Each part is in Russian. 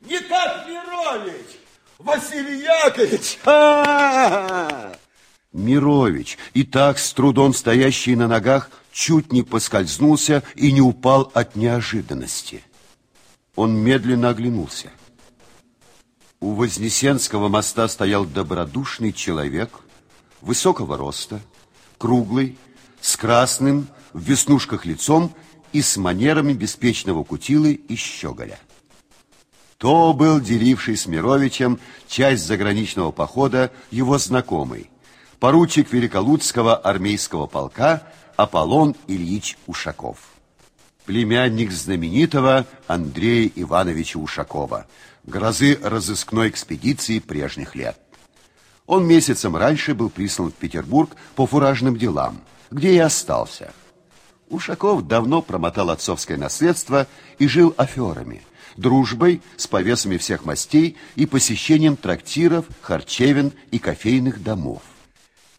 Не так, Мирович! Василий Яковлевич! -а! Мирович, и так с трудом стоящий на ногах, чуть не поскользнулся и не упал от неожиданности. Он медленно оглянулся. У Вознесенского моста стоял добродушный человек, высокого роста, круглый, с красным, в веснушках лицом и с манерами беспечного кутилы и щеголя. То был деливший с Мировичем часть заграничного похода его знакомый, поручик Великолудского армейского полка Аполлон Ильич Ушаков. Племянник знаменитого Андрея Ивановича Ушакова, грозы разыскной экспедиции прежних лет. Он месяцем раньше был прислан в Петербург по фуражным делам, где и остался. Ушаков давно промотал отцовское наследство и жил аферами, дружбой с повесами всех мастей и посещением трактиров, харчевин и кофейных домов.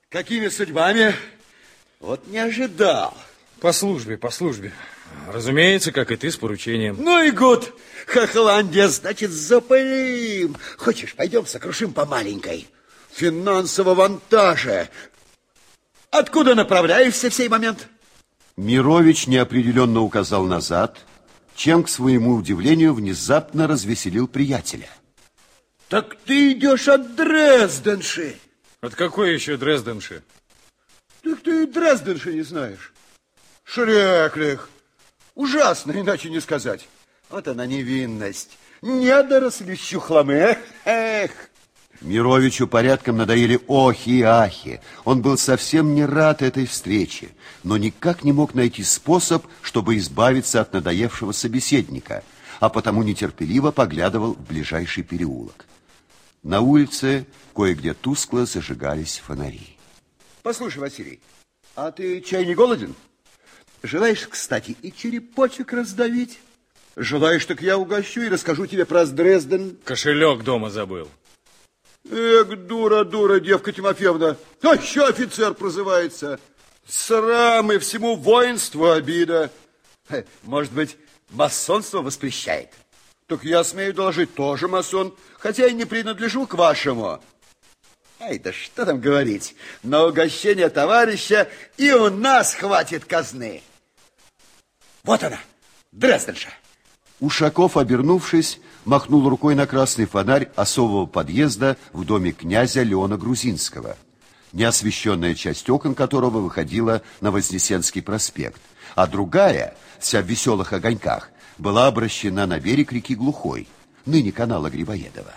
Какими судьбами? Вот не ожидал. По службе, по службе. Разумеется, как и ты, с поручением. Ну и гуд. Хохландия, значит, запылим. Хочешь, пойдем сокрушим по маленькой. Финансово вантаже. Откуда направляешься в сей момент? Мирович неопределенно указал назад, чем, к своему удивлению, внезапно развеселил приятеля. Так ты идешь от Дрезденши. От какой еще Дрезденши? Так ты и Дрезденши не знаешь. Шреклих. Ужасно, иначе не сказать. Вот она невинность. Недоросли щухломы. Эх. Мировичу порядком надоели охи и ахи. Он был совсем не рад этой встрече, но никак не мог найти способ, чтобы избавиться от надоевшего собеседника, а потому нетерпеливо поглядывал в ближайший переулок. На улице кое-где тускло зажигались фонари. Послушай, Василий, а ты чай не голоден? Желаешь, кстати, и черепочек раздавить? Желаешь, так я угощу и расскажу тебе про Дрезден. Кошелек дома забыл. Эх, дура, дура, девка Тимофеевна. А еще офицер прозывается. Срам и всему воинству обида. Может быть, масонство воспрещает? Так я смею доложить, тоже масон, хотя и не принадлежу к вашему. Ай, да что там говорить, на угощение товарища и у нас хватит казны. Вот она, Дрезденша. Ушаков, обернувшись, махнул рукой на красный фонарь особого подъезда в доме князя Леона Грузинского, неосвещенная часть окон которого выходила на Вознесенский проспект, а другая, вся в веселых огоньках, была обращена на берег реки Глухой, ныне канала Грибоедова.